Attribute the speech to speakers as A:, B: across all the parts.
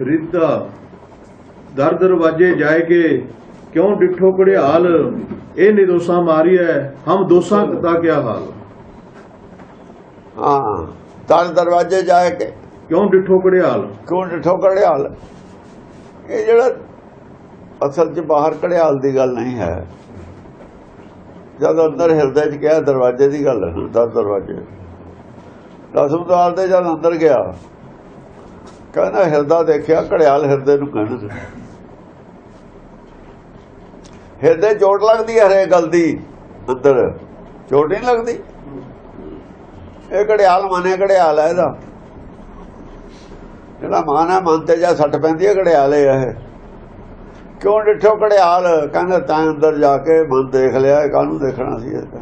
A: ਰਿੱਧਾ ਦਰ ਦਰਵਾਜੇ ਜਾਏ ਕੇ ਕਿਉਂ ਡਿਠੋ ਕੜਿਆਲ ਇਹ ਨਿਦੋਸਾਂ ਮਾਰੀਐ ਹਮ ਦੋਸਾਂ ਦਾ ਕਿਆ ਹਾਲ?
B: ਹਾਂ ਤਾਂ ਦਰਵਾਜ਼ੇ ਜਾ ਕੇ।
A: ਕਿਉਂ ਡਿਠੋ ਕੜਿਆਲ
B: ਕਿਉਂ ਡਿਠੋ ਕੜਿਆਲ ਇਹ ਜਿਹੜਾ ਅਸਲ 'ਚ ਬਾਹਰ ਕੜਿਆਲ ਦੀ ਗੱਲ ਨਹੀਂ ਹੈ। ਜਦ ਅੰਦਰ ਹਿਰਦੇ 'ਚ ਕਿਹਾ ਦਰਵਾਜ਼ੇ ਦੀ ਗੱਲ ਹੈ ਦਸ ਦਰਵਾਜ਼ੇ। ਦਸਮਦਾਲ ਦੇ ਜਦ ਅੰਦਰ ਗਿਆ ਕਹਿੰਦਾ ਹਿਰਦਾ ਦੇਖਿਆ ਕੜਿਆਲ ਹਿਰਦੇ ਨੂੰ ਕਹਿੰਦੇ ਹਿਰਦੇ ਚੋਟ ਲੱਗਦੀ ਹੈ ਹਰੇ ਗੱਲ ਦੀ ਅੰਦਰ ਚੋਟ ਨਹੀਂ ਲੱਗਦੀ? ਇਹ ਘੜਿਆਲ ਮਾਨੇ ਘੜਿਆਲ ਹੈ ਇਹਦਾ। ਜਿਹੜਾ ਮਾਨ ਹੈ ਮਨ ਤੇ ਜਾ ਸੱਟ ਪੈਂਦੀ ਹੈ ਘੜਿਆਲ ਹੈ ਇਹ। ਕਿਉਂ ਡਿਠੋ ਘੜਿਆਲ? ਕਹਿੰਦਾ ਤਾਂ ਅੰਦਰ ਜਾ ਕੇ ਮਨ ਦੇਖ ਲਿਆ, ਇਹ ਕਾਹਨੂੰ ਦੇਖਣਾ ਸੀ ਇਹ ਤਾਂ?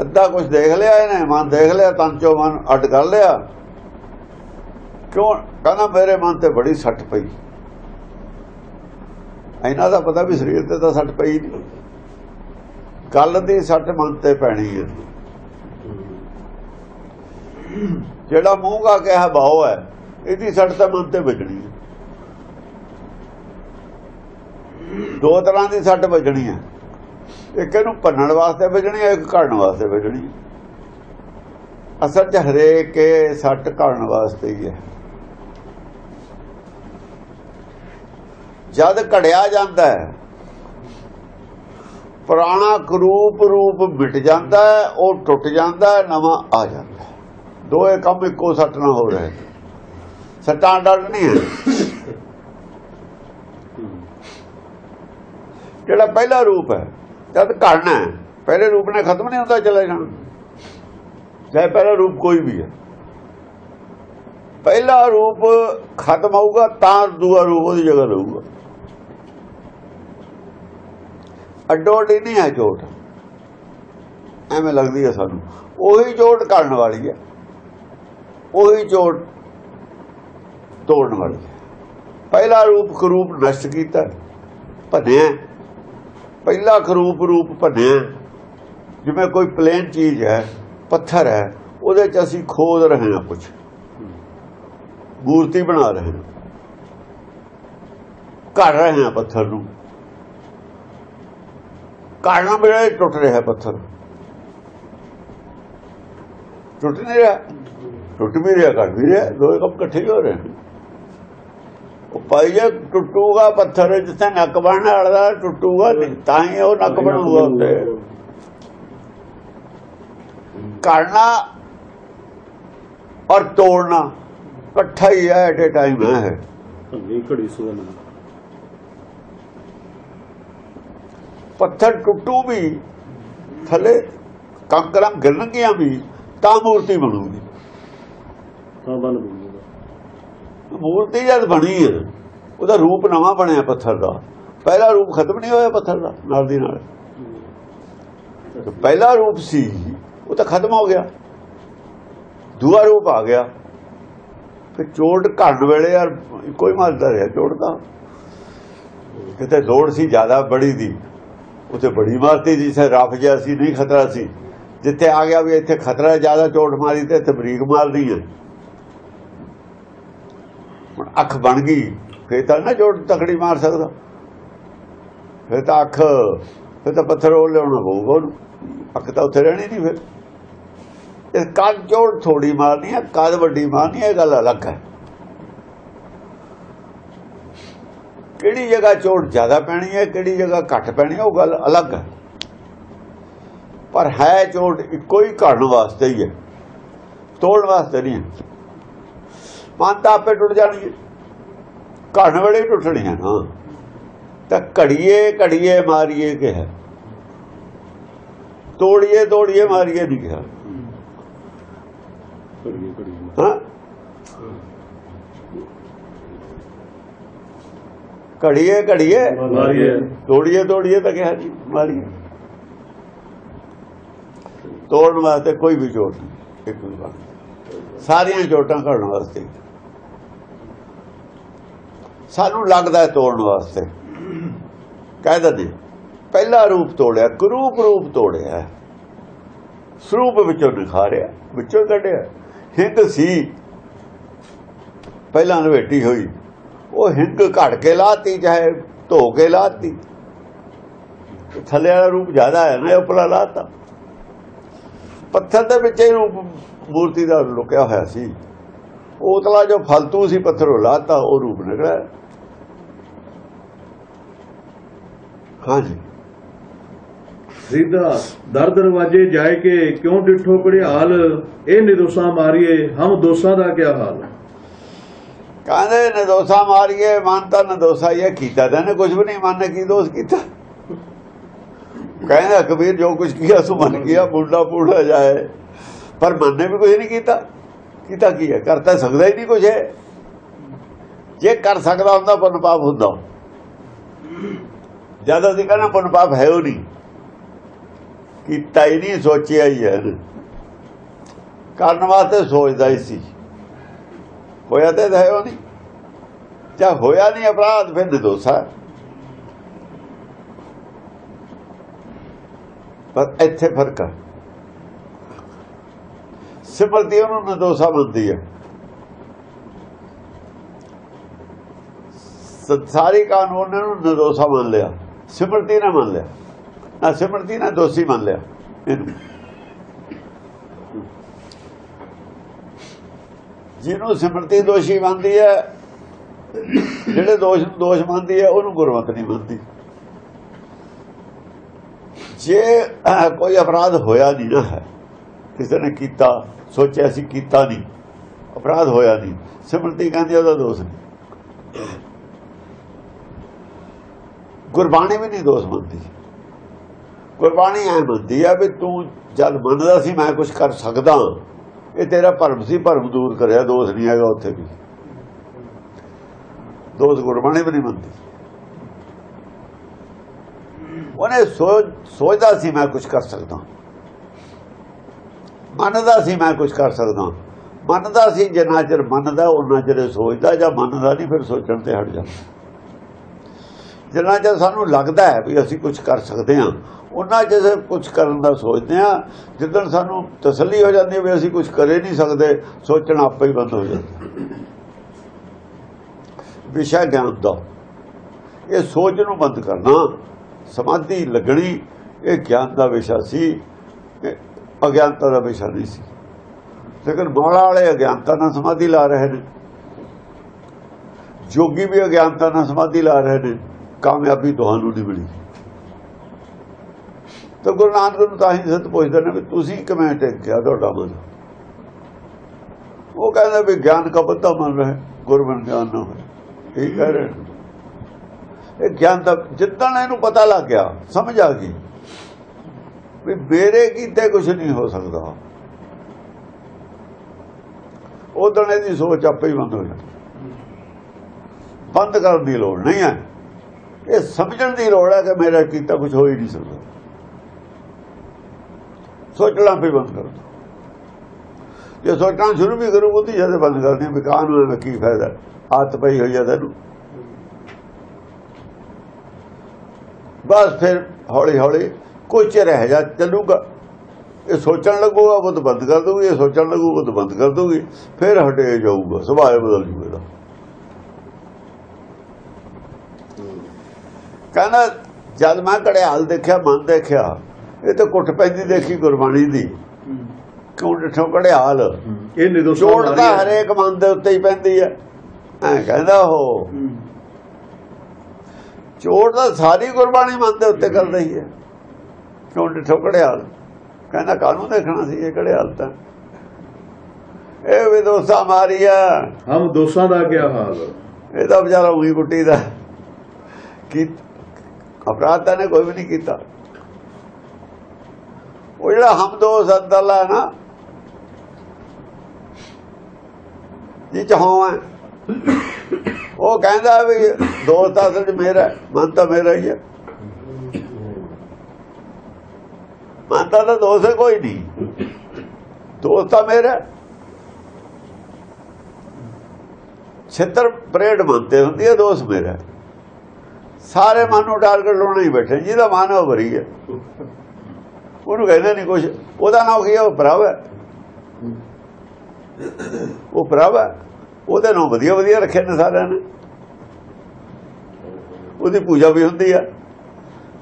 B: ਅੱਧਾ ਕੁਝ ਦੇਖ ਲਿਆ ਇਹਨੇ, ਮਨ ਦੇਖ ਲਿਆ, ਤਨ ਚੋਂ ਮਨ ਅੱਡ ਕਰ ਲਿਆ। ਕਿਉਂ? ਕਹਿੰਦਾ, ਮੇਰੇ ਮਨ ਤੇ ਬੜੀ ਸੱਟ ਪਈ। ਇਹਨਾਂ ਦਾ ਪਤਾ ਵੀ ਸਰੀਰ ਤੇ ਤਾਂ ਸੱਟ ਪਈ ਨਹੀਂ। ਗੱਲ ਦੀ ਸੱਟ ਮਨ ਤੇ ਪੈਣੀ ਹੈ। ਜਿਹੜਾ ਮੂੰਹ ਕਾ ਕਿਹਾ ਬਾਉ ਹੈ, ਇਹਦੀ ਸੱਟ ਤਾਂ ਮਨ ਤੇ ਵੱਜਣੀ ਹੈ। ਦੋ ਤਰ੍ਹਾਂ ਦੀ ਸੱਟ ਵੱਜਣੀ ਹੈ। ਇੱਕ ਇਹਨੂੰ ਭੰਨਣ ਵਾਸਤੇ ਵੱਜਣੀ ਹੈ, ਇੱਕ ਘੜਨ ਵਾਸਤੇ ਵੱਜਣੀ ਅਸਲ 'ਚ ਹਰੇਕ ਸੱਟ ਘੜਨ ਵਾਸਤੇ ਹੀ ਹੈ। ਜਦ ਘੜਿਆ ਜਾਂਦਾ ਹੈ, ਪੁਰਾਣਾ ਕਰੂਪ ਰੂਪ ਮਿਟ ਜਾਂਦਾ ਹੈ, ਉਹ ਟੁੱਟ ਜਾਂਦਾ ਹੈ, ਨਵਾਂ ਆ ਜਾਂਦਾ ਹੈ। ਦੋਏ ਕੰਮ ਇੱਕੋ ਸੱਟ ਨਾਲ ਹੋ ਰਹੇ ਸੱਟਾਂ ਡੱਟ ਨਹੀਂ ਹੈ ਜਿਹੜਾ ਪਹਿਲਾ ਰੂਪ ਹੈ, ਜਦ ਘੜਨਾ ਹੈ, ਪਹਿਲੇ ਰੂਪ ਨੇ ਖਤਮ ਨਹੀਂ ਹੁੰਦਾ ਚਲੇ ਜਾਣਾ। ਚਾਹੇ ਪਹਿਲਾ ਰੂਪ ਕੋਈ ਵੀ ਹੈ। ਪਹਿਲਾ ਰੂਪ ਖਤਮ ਹੋਊਗਾ, ਤਾਂ ਦੂਆ ਰੂਪ ਉਹਦੀ ਜਗ੍ਹਾ ਰਹੂਗਾ। ਅੱਡੋ ਅੱਡੀ ਨਹੀਂ ਹੈ ਚੋਟ। ਐਵੇਂ ਲੱਗਦੀ ਹੈ ਸਾਨੂੰ। ਉਹੀ ਚੋਟ ਕਰਨ ਵਾਲੀ ਹੈ। ਉਹੀ ਚੋਟ ਤੋੜਨ ਵਾਲੀ ਹੈ। ਪਹਿਲਾ ਰੂਪ ਖਰੂਪ ਨਸ਼ਟ ਕੀਤਾ। ਭੰਨਿਆ। ਪਹਿਲਾ ਖਰੂਪ ਰੂਪ ਭੰਨਿਆ। ਜਿਵੇਂ ਕੋਈ ਪਲੇਨ ਚੀਜ਼ ਹੈ, ਪੱਥਰ ਹੈ, ਉਹਦੇ ਚ ਅਸੀਂ ਖੋਦ ਰਹੇ ਹਾਂ ਕੁਝ ਮੂਰਤੀ ਬਣਾ ਰਹੇ ਹਾਂ। ਘੜ ਰਹੇ ਹਾਂ ਪੱਥਰ ਨੂੰ। ਕਾੜਨਾ ਵੇਲੇ ਟੁੱਟ ਰਿਹਾ ਪੱਥਰ। ਟੁੱਟ ਨਹੀਂ ਰਿਹਾ। ਟੁੱਟ ਵੀ ਰਿਹਾ, ਘਟ ਵੀ ਰਿਹਾ ਦੋਏ ਕੰਮ ਇਕੱਠੇ ਹੋ ਰਹੇ ਉਹ ਪਾਈ ਜੇ ਟੁੱਟੂਗਾ ਪੱਥਰ, ਜਿੱਥੇ ਨੱਕ ਬਣਨ ਵਾਲਾ ਟੁੱਟੂਗਾ, ਤਾਂ ਹੀ ਉਹ ਨੱਕ ਬਣੂਗਾ ਉੱਤੇ ਕਰਨਾ ਔਰ ਤੋੜਨਾ, ਇਕੱਠਾ ਹੀ ਹੈ, ਐਟ ਏ ਟਾਈਮ ਹੈ।
C: ਘੜੀ ਸੁਵਨ
B: ਪੱਥਰ ਟੁੱਟੂ ਵੀ ਥੱਲੇ ਕੰਕਰਾਂ ਗਿਰਨਗੀਆਂ ਵੀ ਤਾਂ ਮੂਰਤੀ ਬਣੂਗੀ।
C: ਤਾਂ ਬਣ ਬੂਗਾ
B: ਮੂਰਤੀ ਜਦ ਬਣੀ ਹੈ ਉਹਦਾ ਰੂਪ ਨਵਾਂ ਬਣਿਆ ਪੱਥਰ ਦਾ। ਪਹਿਲਾ ਰੂਪ ਖਤਮ ਨਹੀਂ ਹੋਇਆ ਪੱਥਰ ਦਾ ਨਾਲ ਦੀ ਨਾਲ। ਪਹਿਲਾ ਰੂਪ ਸੀ ਉਹ ਤਾਂ ਖਤਮ ਹੋ ਗਿਆ। ਦੂਆ ਰੂਪ ਆ ਗਿਆ। ਤੇ ਚੋਟ ਘੜਨ ਵੇਲੇ ਯਾਰ ਕੋਈ ਮਾਰਦਾ ਰਿਹਾ ਚੋਟ ਦਾ ਕਿਤੇ ਲੋੜ ਸੀ ਜ਼ਿਆਦਾ ਬੜੀ ਦੀ। ਉੱਥੇ ਬੜੀ ਮਾਰਤੀ ਜਿੱਥੇ ਰਫ ਜਿਹਾ ਸੀ, ਨਹੀਂ ਖਤਰਾ ਸੀ। ਜਿੱਥੇ ਆ ਗਿਆ ਵੀ ਇੱਥੇ ਖਤਰਾ ਜ਼ਿਆਦਾ ਚੋਟ ਮਾਰੀ ਤੇ ਇੱਥੇ ਬਰੀਕ ਮਾਰਦੀ ਹੈ। ਹੁਣ ਅੱਖ ਬਣ ਗਈ, ਫੇਰ ਤਾਂ ਨਾ ਚੋਟ ਤਕੜੀ ਮਾਰ ਸਕਦਾ। ਫੇਰ ਤਾਂ ਅੱਖ, ਫੇਰ ਤਾਂ ਪੱਥਰ ਉਹ ਲਿਆਉਣਾ ਪਊਗਾ ਉਹਨੂੰ। ਅੱਖ ਤਾਂ ਉੱਥੇ ਰਹਿਣੀ ਨਹੀਂ ਫਿਰ। ਇਹ ਕੱਦ ਚੋਟ ਥੋੜੀ ਮਾਰਨੀ ਹੈ, ਕੱਦ ਵੱਡੀ ਮਾਰਨੀ ਹੈ, ਇਹ ਗੱਲ ਅਲੱਗ ਹੈ। ਕਿਹੜੀ ਜਗ੍ਹਾ ਚੋਟ ਜ਼ਿਆਦਾ ਪੈਣੀ ਹੈ, ਕਿਹੜੀ ਜਗ੍ਹਾ ਘੱਟ ਪੈਣੀ ਹੈ, ਉਹ ਗੱਲ ਅਲੱਗ ਹੈ। ਪਰ ਹੈ ਚੋਟ ਇੱਕੋ ਹੀ ਘੜਨ ਵਾਸਤੇ ਹੀ ਹੈ, ਤੋੜਨ ਵਾਸਤੇ ਨਹੀਂ ਹੈ। ਮਨ ਤਾਂ ਆਪੇ ਟੁੱਟ ਜਾਣੀ ਹੈ ਘੜਨ ਵੇਲੇ ਟੁੱਟਣੀ ਹੈ। ਨਾ ਤਾਂ ਘੜੀਏ ਘੜੀਏ ਮਾਰੀਏ ਕਿਹਾ। ਤੋੜੀਏ ਤੋੜੀਏ, ਮਾਰੀਏ ਨਹੀਂ ਕਿਹਾ
C: ਘੜੀ ਘੜੀ
B: ਹਾਂ ਘੜੀਏ ਘੜੀਏ।
C: ਮਾਰੀਏ।
B: ਤੋੜੀਏ ਤੋੜੀਏ ਤਾਂ ਕਿਹਾ ਜੀ ਮਾਰੀਏ। ਤੋੜਨ ਵਾਸਤੇ ਕੋਈ ਵੀ ਚੋਟ ਨਹੀਂ ਇੱਕ ਸਾਰੀਆਂ ਚੋਟਾਂ ਘੜਨ ਵਾਸਤੇ। ਸਾਨੂੰ ਲੱਗਦਾ ਹੈ ਤੋੜਨ ਵਾਸਤੇ। ਕਹਿ ਦਿੰਦੇ ਪਹਿਲਾ ਰੂਪ ਤੋੜਿਆ ਕਰੂਪ ਰੂਪ ਤੋੜਿਆ ਸਰੂਪ ਵਿੱਚੋਂ ਨਿਖਾਰਿਆ ਵਿੱਚੋਂ ਕੱਢਿਆ। ਹਿੰਦ ਸੀ। ਪਹਿਲਾਂ ਲਵੇਟੀ ਹੋਈ। ਉਹ ਹਿੰਗ ਘੜ ਕੇ ਲਾਤੀ, ਚਾਹੇ ਧੋ ਕੇ ਲਾਤੀ। ਥੱਲੇ ਵਾਲਾ ਰੂਪ ਜ਼ਿਆਦਾ ਹੈ ਨਾ, ਇਹ ਲਾਤਾ। ਪੱਥਰ ਦੇ ਵਿੱਚ ਇਹ ਰੂਪ ਮੂਰਤੀ ਦਾ ਲੁਕਿਆ ਹੋਇਆ ਸੀ। ਉਤਲਾ ਜੋ ਫਲਤੂ ਸੀ ਪੱਥਰ ਉਹ ਲਾਤਾ, ਉਹ ਰੂਪ ਨਿਕਲਿਆ। ਹਾਂਜੀ।
A: ਸਿੱਧਾ ਦਰ ਦਰਵਾਜੇ ਜਾਏ ਕੇ ਕਿਉਂ ਡਿਠੋ ਘੜਿਆਲ? ਇਹ ਨਿਰੋਸਾ ਮਾਰੀਏ, ਹਮ ਦੋਸਾਂ ਦਾ ਕਿਆ ਹਾਲ?
B: ਕਹਿੰਦੇ ਨੇ ਮਾਰੀਏ, ਮਨ ਤਾਂ ਦੋਸਾ ਇਹ ਕੀਤਾ ਤਾਂ ਨੇ ਕੁਝ ਵੀ ਨਹੀਂ, ਮੰਨ ਕੀ ਦੋਸ ਕੀਤਾ? ਕਹਿੰਦਾ ਕਬੀਰ ਜੋ ਕੁਝ ਕੀਆ ਸੋ ਮੰਨ ਗਿਆ ਮੁੰਡਾ ਪੂੜਾ ਜਾਏ। ਪਰ ਮੰਨੇ ਵੀ ਕੁਝ ਨਹੀਂ ਕੀਤਾ। ਕੀਤਾ ਕੀ ਹੈ? ਕਰ ਸਕਦਾ ਹੀ ਨਹੀਂ ਕੁਝ ਹੈ ਜੇ ਕਰ ਸਕਦਾ ਹੁੰਦਾ ਪੁੰਨ ਪਾਪ ਹੁੰਦਾ। ਜਦ ਅਸੀਂ ਕਹਿੰਦਾ ਪੁੰਨ ਪਾਪ ਹੈ ਉਹ ਨਹੀਂ। ਕੀਤਾ ਹੀ ਨਹੀਂ, ਸੋਚਿਆ ਹੀ ਹੈ ਕਰਨ ਵਾਸਤੇ ਸੋਚਦਾ ਹੀ ਸੀ। ਹੋਇਆ ਤੇ ਹੈ ਨਹੀਂ। ਜਾਂ ਹੋਇਆ ਨਹੀਂ ਅਪਰਾਧ, ਫਿਰ ਨਿਰਦੋਸ਼। ਪਰ ਇੱਥੇ ਫ਼ਰਕ ਹੈ ਸਿਮਰਤੀ ਉਹਨੂੰ ਨਿਰਦੋਸ਼ਾ ਮੰਨਦੀ ਹੈ ਸੰਸਾਰੀ ਕਾਨੂੰਨ ਨੇ ਉਹਨੂੰ ਨਿਰਦੋਸ਼ਾ ਮੰਨ ਲਿਆ। ਸਿਮਰਤੀ ਨਾ ਮੰਨ ਲਿਆ। ਨਾ ਸਿਮਰਤੀ ਨਾ ਦੋਸ਼ੀ ਮੰਨ ਲਿਆ। ਇਹਨੂੰ। ਜਿਹਨੂੰ ਸਿਮਰਤੀ ਦੋਸ਼ੀ ਮੰਨਦੀ ਹੈ, ਜਿਹੜੇ ਦੋਸ਼ ਨੂੰ ਦੋਸ਼ ਮੰਨਦੀ ਹੈ, ਉਹਨੂੰ ਗੁਰਮਤ ਨਹੀਂ ਮੰਨਦੀ। ਜੇ ਕੋਈ ਅਪਰਾਧ ਹੋਇਆ ਨਹੀਂ ਨਾ ਹੈ, ਕਿਸੇ ਨੇ ਕੀਤਾ, ਸੋਚਿਆ ਸੀ ਕੀਤਾ ਨਹੀਂ, ਅਪਰਾਧ ਹੋਇਆ ਨਹੀਂ, ਸਿਮਰਤੀ ਕਹਿੰਦੀ ਉਹਦਾ ਦੋਸ਼ ਨਹੀਂ। ਗੁਰਬਾਣੀ ਵੀ ਨਹੀਂ ਦੋਸ਼ ਮੰਨਦੀ। ਗੁਰਬਾਣੀ ਐ ਮੰਨਦੀ ਆ ਵੀ ਤੂੰ ਜਦ ਮੰਨਦਾ ਸੀ ਮੈਂ ਕੁਝ ਕਰ ਸਕਦਾ। ਇਹ ਤੇਰਾ ਭਰਮ ਸੀ, ਭਰਮ ਦੂਰ ਕਰਿਆ, ਦੋਸ਼ ਨਹੀਂ ਹੈਗਾ ਉੱਥੇ ਵੀ। ਦੋਸ਼ ਗੁਰਬਾਣੀ ਵੀ ਨਹੀਂ ਮੰਨਦੀ। ਉਹਨੇ ਸੋਚ, ਸੋਚਦਾ ਸੀ ਮੈਂ ਕੁਝ ਕਰ ਸਕਦਾ। ਮੰਨਦਾ ਸੀ ਮੈਂ ਕੁਝ ਕਰ ਸਕਦਾ। ਮੰਨਦਾ ਸੀ ਜਿੰਨਾ ਚਿਰ ਮੰਨਦਾ ਉਹਨਾਂ ਚਿਰ ਸੋਚਦਾ, ਜਾਂ ਮੰਨਦਾ ਨਹੀਂ, ਫਿਰ ਸੋਚਣ ਤੇ ਹਟ ਜਾਂਦਾ। ਜਿੰਨਾ ਚਿਰ ਸਾਨੂੰ ਲੱਗਦਾ ਹੈ ਵੀ ਅਸੀਂ ਕੁਝ ਕਰ ਸਕਦੇ ਹਾਂ ਉਹਨਾਂ ਜਿਹੇ ਕੁਝ ਕਰਨ ਦਾ ਸੋਚਦੇ ਹਾਂ। ਜਿੱਦਣ ਸਾਨੂੰ ਤਸੱਲੀ ਹੋ ਜਾਂਦੀ ਹੈ ਵੀ ਅਸੀਂ ਕੁਝ ਕਰੇ ਨਹੀਂ ਸਕਦੇ, ਸੋਚਣਾ ਆਪੇ ਹੀ ਬੰਦ ਹੋ ਜਾਂਦਾ। ਵਿਸ਼ਾ ਗਿਆਨ ਦਾ। ਇਹ ਸੋਚ ਨੂੰ ਬੰਦ ਕਰਨਾ, ਸਮਾਧੀ ਲੱਗਣੀ, ਇਹ ਗਿਆਨ ਦਾ ਵਿਸ਼ਾ ਸੀ, ਇਹ ਅਗਿਆਨਤਾ ਦਾ ਵਿਸ਼ਾ ਨਹੀਂ ਸੀ। ਲੇਕਿਨ ਮੌਲਾ ਵਾਲੇ ਅਗਿਆਨਤਾ ਨਾਲ ਸਮਾਧੀ ਲਾ ਰਹੇ ਨੇ। ਜੋਗੀ ਵੀ ਅਗਿਆਨਤਾ ਨਾਲ ਸਮਾਧੀ ਲਾ ਰਹੇ ਨੇ। ਕਾਮਯਾਬੀ ਤੁਹਾਨੂੰ ਨਹੀਂ ਮਿਲੀ। ਤਾਂ ਗੁਰੂ ਨਾਨਕ ਨੂੰ ਤਾਂ ਹੀ ਸਤ ਪੁੱਛਦੇ ਨੇ ਵੀ ਤੁਸੀਂ ਕਿਵੇਂ ਟੇਕਿਆ ਤੁਹਾਡਾ ਮਨ? ਉਹ ਕਹਿੰਦਾ ਵੀ ਗਿਆਨ ਕਾ ਬੱਤਾ ਮਨ ਰਹੇ ਗੁਰਬਨ ਗਿਆਨ ਨਾ ਹੋਏ। ਇਹ ਕਹਿ ਰਹੇ ਇਹ ਗਿਆਨ ਦਾ ਜਿੱਦਣ ਇਹਨੂੰ ਪਤਾ ਲੱਗ ਗਿਆ, ਸਮਝ ਆ ਗਈ ਵੀ ਮੇਰੇ ਕੀਤੇ ਕੁਝ ਨਹੀਂ ਹੋ ਸਕਦਾ। ਉਦੋਂ ਇਹਦੀ ਸੋਚ ਆਪੇ ਹੀ ਬੰਦ ਹੋ ਜਾਂਦੀ। ਬੰਦ ਕਰਨ ਦੀ ਲੋੜ ਨਹੀਂ ਹੈ। ਇਹ ਸਮਝਣ ਦੀ ਲੋੜ ਹੈ ਕਿ ਮੇਰਾ ਕੀਤਾ ਕੁਝ ਹੋ ਹੀ ਨਹੀਂ ਸਕਦਾ। ਸੋਚਣਾ ਵੀ ਬੰਦ ਕਰ ਜੇ ਸੋਚਣਾ ਸ਼ੁਰੂ ਵੀ ਕਰੂ, ਉਹਦੀ ਜਦ ਬੰਦ ਕਰਦੀ ਵੀ ਕਾਨੂੰਨ ਵਿੱਚ ਕੀ ਫਾਇਦਾ ਆਤ ਪਈ ਹੋਈ ਹੈ ਤੈਨੂੰ। ਬਸ ਫਿਰ ਹੌਲੀ ਹੌਲੀ ਕੁਝ ਰਹਿ ਜਾ ਚੱਲੂਗਾ। ਇਹ ਸੋਚਣ ਲੱਗੂਗਾ, ਉਹ ਤਾਂ ਬੰਦ ਕਰ ਦੂਗੀ ਇਹ ਸੋਚਣ ਲੱਗੂਗਾ ਤਾਂ ਬੰਦ ਕਰ ਦੂਗੀ ਫਿਰ ਹਟੇ ਜਾਊਗਾ, ਸੁਭਾਅ ਬਦਲ ਜੂਗਾ ਕਹਿੰਦਾ ਜਦ ਮੈਂ ਘੜਿਆਲ ਦੇਖਿਆ ਮਨ ਦੇਖਿਆ ਇਹ ਤਾਂ ਕੁੱਟ ਪੈਂਦੀ ਦੇਖੀ ਗੁਰਬਾਣੀ ਦੀ। ਕਿਉਂ ਡਿਠੋ ਘੜਿਆਲ
A: ਇਹ
B: ਤਾਂ
A: ਮਾਰੀਏ
B: ਹਰੇਕ ਮਨ ਦੇ ਉੱਤੇ ਹੀ ਪੈਂਦੀ ਹੈ। ਐ ਕਹਿੰਦਾ ਉਹ। ਚੋਟ ਤਾਂ ਸਾਰੀ ਗੁਰਬਾਣੀ ਮਨ ਦੇ ਉੱਤੇ ਕਰ ਰਹੀ ਹੈ। ਕਿਉਂ ਡਿਠੋ ਘੜਿਆਲ ਕਹਿੰਦਾ ਕਾਹਨੂੰ ਦੇਖਣਾ ਸੀ ਇਹ ਘੜਿਆਲ ਤਾਂ। ਇਹ ਵਿਦੋਸਾ ਮਾਰੀਆ
A: ਹਮ ਦੋਸਾਂ ਦਾ ਕਿਆ ਹਾਲ?
B: ਇਹਦਾ ਵਿਚਾਰਾ ਉਹੀ ਕੁੱਟੀ ਦਾ। ਕੀ ਅਪਰਾਧ ਤਾਂ ਨੇ ਕੋਈ ਵੀ ਨਹੀਂ ਕੀਤਾ। ਉਹ ਜਿਹੜਾ ਹਮਦੋਸ ਅੰਦਰਲਾ ਨਾ, ਜੀ ਚਾਹਾਂ ਉਹ ਕਹਿੰਦਾ ਵੀ ਦੋਸਤ ਅਸਲ ਚ ਮੇਰਾ ਮਨ ਤਾਂ ਮੇਰਾ ਹੀ ਹੈ। ਮਨ ਤਾਂ ਦੋਸਤ ਹੈ ਕੋਈ ਨਹੀਂ। ਦੋਸਤ ਤਾਂ ਮੇਰਾ ਹੈ। ਛਿੱਤਰ ਪਰੇਡ ਮੰਨਤੇ ਹੁੰਦੀ ਹੈ ਦੋਸਤ ਮੇਰਾ ਸਾਰੇ ਮਨ ਨੂੰ ਟਾਰਗੇਟ ਲਾਉਣਾ ਹੀ ਬੈਠੇ ਜਿਹਦਾ ਮਨ ਉਹ ਭਰੀ ਹੈ। ਉਹਨੂੰ ਕਹਿੰਦੇ ਨਹੀਂ ਕੁਝ ਉਹਦਾ ਨਾਮ ਕੀ ਹੈ ਉਹ ਭਰਾਵ ਹੈ। ਉਹ ਭਰਾਵ ਹੈ। ਉਹਦੇ ਨਾਲ ਵਧੀਆ ਵਧੀਆ ਰੱਖੇ ਨੇ ਸਾਰਿਆਂ ਨੇ। ਉਹਦੀ ਪੂਜਾ ਵੀ ਹੁੰਦੀ ਆ।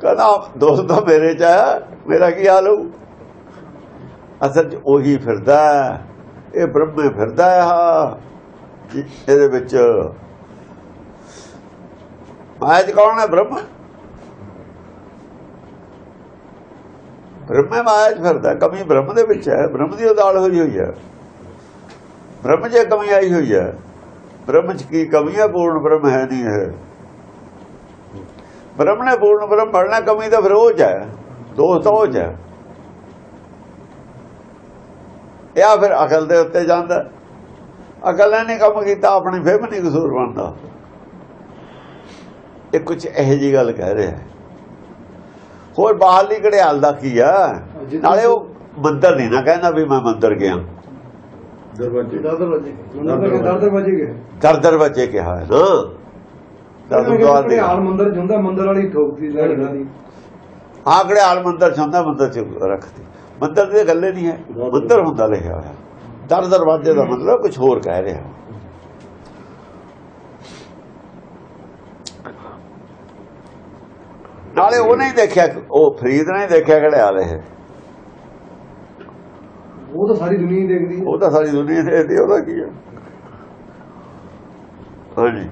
B: ਕਹਿੰਦਾ, ਦੋਸਤ ਤਾਂ ਮੇਰੇ ਚ ਆ, ਮੇਰਾ ਕੀ ਹਾਲ ਹੋਊ? ਅਸਲ ਚ ਉਹੀ ਫਿਰਦਾ ਇਹ ਬ੍ਰਹਮੇ ਫਿਰਦਾ ਆ ਇਹਦੇ ਵਿੱਚ ਮਾਇਆ ਚ ਕੌਣ ਹੈ? ਬ੍ਰਹਮ। ਬ੍ਰਹਮੇ ਮਾਇਆ ਚ ਫਿਰਦਾ। ਕਮੀ ਬ੍ਰਹਮ ਦੇ ਵਿੱਚ ਹੈ। ਬ੍ਰਹਮ ਦੀ ਉਦਾਲ ਹੋਈ ਹੋਈ ਹੈ। ਬ੍ਰਹਮ 'ਚ ਕਮੀ ਆਈ ਹੋਈ ਹੈ। ਬ੍ਰਹਮ 'ਚ ਕੀ ਕਮੀ ਹੈ? ਪੂਰਨ ਬ੍ਰਹਮ ਹੈ ਨਹੀਂ ਹੈ ਬ੍ਰਹਮ ਨੇ ਪੂਰਨ ਬ੍ਰਹਮ ਬਣਨਾ ਕਮੀ ਤਾਂ ਫਿਰ ਉਹ 'ਚ ਹੈ। ਦੋਸਤ ਉਹ 'ਚ ਹੈ। ਇਹ ਫਿਰ ਅਕਲ ਦੇ ਉੱਤੇ ਜਾਂਦਾ। ਅਕਲ ਨੇ ਨਹੀਂ ਕੰਮ ਕੀਤਾ, ਆਪਣੀ ਫੇਮ ਨਹੀਂ ਕਸੂਰ ਬਣਦਾ। ਇਹ ਕੁਝ ਇਹੋ ਜੀ ਗੱਲ ਕਹਿ ਰਿਹਾ ਹੈ। ਹੋਰ ਬਾਹਰਲੀ ਘੜਿਆਲ ਦਾ ਕੀ ਆ? ਨਾਲੇ ਉਹ ਮੰਦਰ ਨਹੀਂ ਨਾ ਕਹਿੰਦਾ ਵੀ ਮੈਂ ਮੰਦਰ ਗਿਆ।
A: ਦਰਵਾਜ਼ੇ।
D: ਦਰ ਦਰਵਾਜ਼ੇ? ਦਰ ਦਰਵਾਜੇ।
B: ਦਰਵਾਜੇ ਕਿਹਾ ਹੈ ਨਾ। ਦਰ ਦੁਆਰ ਦੀ
D: ਹਾਲ ਮੰਦਰ ਚ ਹੁੰਦਾ ਮੰਦਰ ਵਾਲੀ ਠੋਕਦੀ ਲੈਣਾ ਦੀ।
B: ਹਾਂ ਘੜਿਆਲ ਮੰਦਰ ਚ ਹੁੰਦਾ ਮੰਦਰ ਚ ਰੱਖਦੀ ਮੰਦਰ ਦੀ ਗੱਲੇ ਨਹੀਂ ਹੈ। ਮੰਦਰ ਹੁੰਦਾ ਲਿਖਿਆ ਹੋਇਆ। ਦਰ ਦਰਵਾਜ਼ੇ ਦਾ ਮਤਲਬ ਕੁਝ ਹੋਰ ਕਹਿ ਰਿਹਾ। ਨਾਲੇ ਉਹ ਨਹੀਂ ਦੇਖਿਆ ਉਹ ਫਰੀਦ ਨੇ ਦੇਖਿਆ ਘੜਿਆਲ ਇਹ।
D: ਉਹ ਤਾਂ ਸਾਰੀ ਦੁਨੀਆ ਹੀ ਦੇਖਦੀ
B: ਉਹ ਤਾਂ ਸਾਰੀ ਦੁਨੀਆ ਦੇਖਦੀ ਉਹਦਾ ਕੀ ਹੈ। ਹਾਂਜੀ।